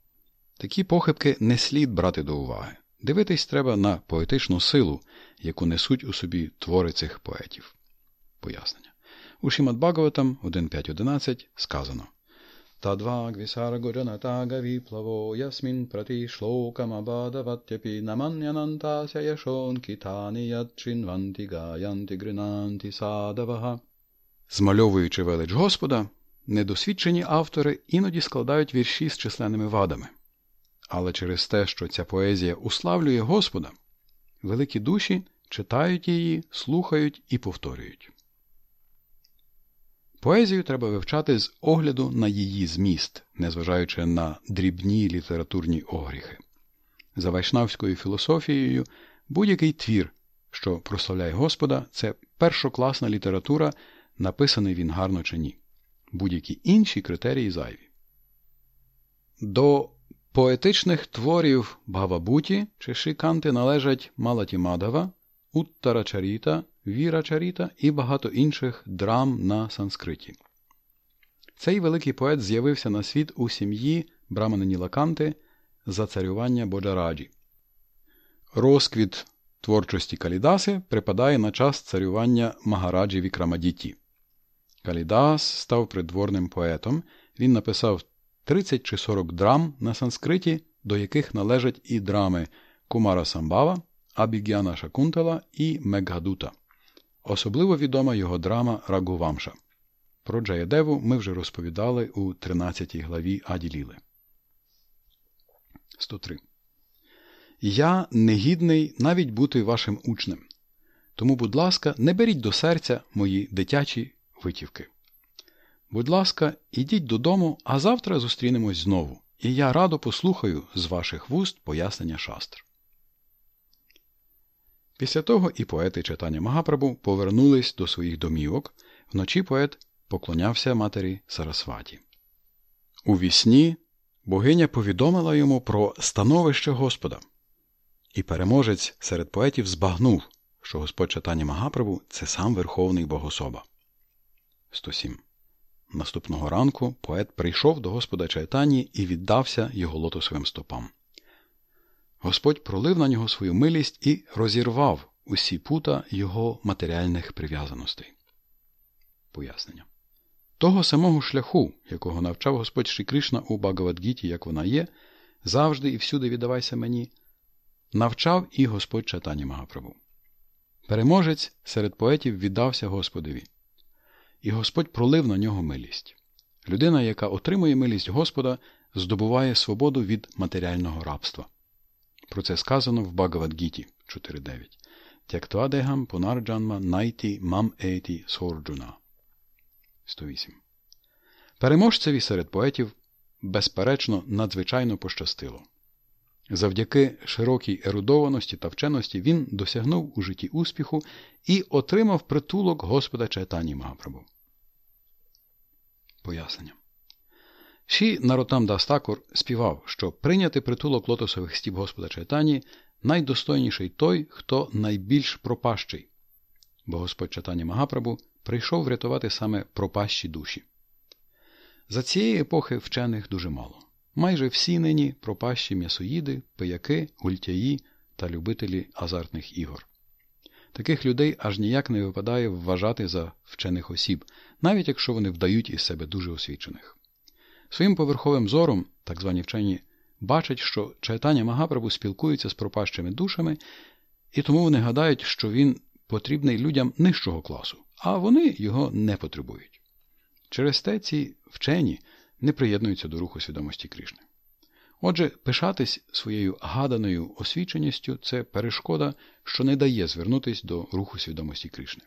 Такі похибки не слід брати до уваги. Дивитись треба на поетичну силу, яку несуть у собі твори цих поетів. Пояснення. У Шімад Бхагаватам 1.5.11 сказано Тадвагвісаргоджанатагавіплаво ясмін прати шлокамабадаватяпі наманянантася яшон кітані ядчинванти гаянти гринанти садавага Змальовуючи велич Господа, недосвідчені автори іноді складають вірші з численними вадами. Але через те, що ця поезія уславлює Господа, великі душі читають її, слухають і повторюють. Поезію треба вивчати з огляду на її зміст, незважаючи на дрібні літературні огріхи. За вайшнавською філософією, будь-який твір, що прославляє Господа, це першокласна література, написаний він гарно чи ні. Будь-які інші критерії зайві. До поетичних творів Бхавабуті чи Шиканти належать Малаті Мадава, Уттара Чаріта, Віра Чаріта і багато інших драм на санскриті. Цей великий поет з'явився на світ у сім'ї Брамани Нілаканти за царювання Боджараджі. Розквіт творчості Калідаси припадає на час царювання Магараджі Вікрамадітьї. Калідас став придворним поетом. Він написав 30 чи 40 драм на санскриті, до яких належать і драми Кумара Самбгава, Абгіґьяна Шакунтала і Мегадута. Особливо відома його драма Рагувамша. Про Джаядеву ми вже розповідали у 13 главі Аді-ліли. 103. Я негідний навіть бути вашим учнем. Тому, будь ласка, не беріть до серця мої дитячі витівки. Будь ласка, ідіть додому, а завтра зустрінемось знову, і я радо послухаю з ваших вуст пояснення шастр. Після того і поети читання Магапрабу повернулись до своїх домівок. Вночі поет поклонявся матері Сарасваті. У вісні богиня повідомила йому про становище Господа. І переможець серед поетів збагнув, що Господь читання Магапрабу це сам Верховний Богособа. 107. Наступного ранку поет прийшов до Господа Чайтані і віддався його лотосовим стопам. Господь пролив на нього свою милість і розірвав усі пута його матеріальних прив'язаностей. Пояснення. Того самого шляху, якого навчав Господь Шрі Кришна у Багавадгіті, як вона є, завжди і всюди віддавайся мені, навчав і Господь Чайтані Магапрабу. Переможець серед поетів віддався Господові і Господь пролив на нього милість. Людина, яка отримує милість Господа, здобуває свободу від матеріального рабства. Про це сказано в Багавадгіті 4.9. Тяктвадегам понарджанма найті мам еті сорджуна. 108. Переможцеві серед поетів, безперечно, надзвичайно пощастило. Завдяки широкій ерудованості та вченості він досягнув у житті успіху і отримав притулок Господа Чайтані Магапрабу. Пояснення. Ші Наротам Дастакур співав, що прийняти притулок лотосових стіп Господа Чайтані найдостойніший той, хто найбільш пропащий, бо Господь Чайтані Магапрабу прийшов врятувати саме пропащі душі. За цієї епохи вчених дуже мало. Майже всі нині пропащі м'ясоїди, пияки, гультяї та любителі азартних ігор. Таких людей аж ніяк не випадає вважати за вчених осіб, навіть якщо вони вдають із себе дуже освічених. Своїм поверховим зором, так звані вчені, бачать, що чайтання Магапрабу спілкується з пропащими душами, і тому вони гадають, що він потрібний людям нижчого класу, а вони його не потребують. Через те ці вчені не приєднуються до руху свідомості Кришни. Отже, пишатись своєю гаданою освіченістю це перешкода, що не дає звернутися до руху свідомості Кришни.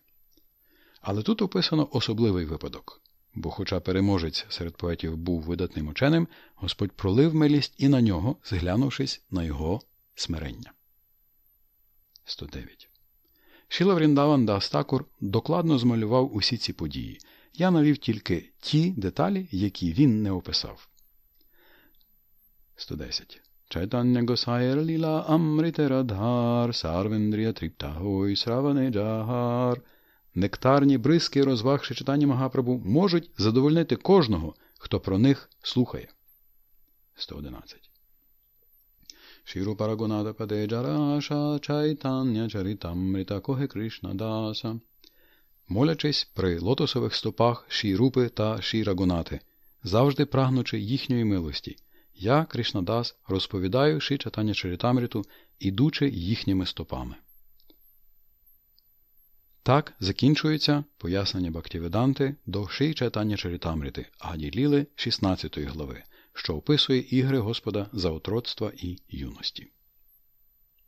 Але тут описано особливий випадок, бо, хоча переможець серед поетів був видатним ученим, Господь пролив милість і на нього, зглянувшись на його смирення. 109. Шіла Вріндаван Дастакур докладно змалював усі ці події. Я навів тільки ті деталі, які він не описав. 110. Чайтання Госайр Ліла Амрите Радхар Сарвендрія Тріптагой Сраване Джагар. Нектарні бризки, розвагши читання Магапрабу, можуть задовольнити кожного, хто про них слухає. 111. Шіру Парагонада Паде Джараша Чайтання Чаритамрита Коге Кришна Даса молячись при лотосових стопах Шірупи та Шірагонати, завжди прагнучи їхньої милості. Я, Кришнадас, розповідаю Ші читання Чарітамріту, ідучи їхніми стопами. Так закінчується пояснення Бактіведанти до Ши Чайтання Чарітамрити Гаділіли 16 глави, що описує ігри Господа за отродства і юності.